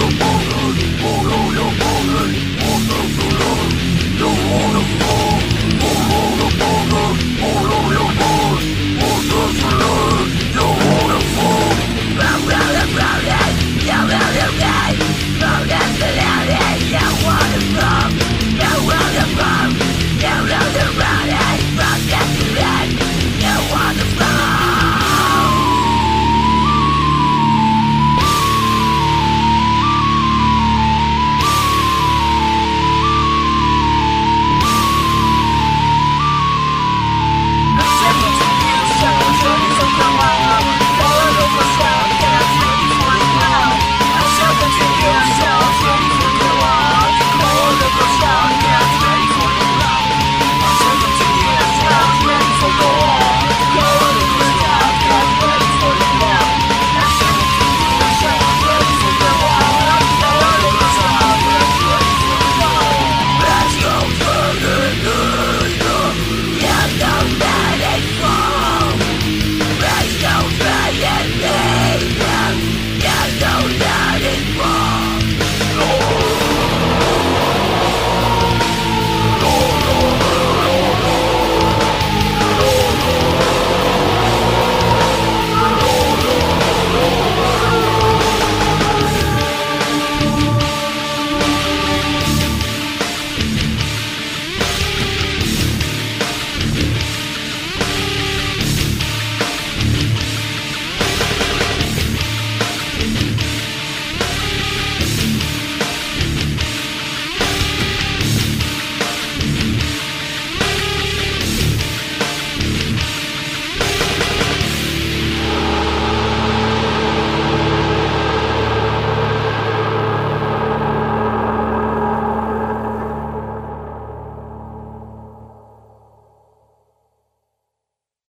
Morgan, Morgan, Morgan.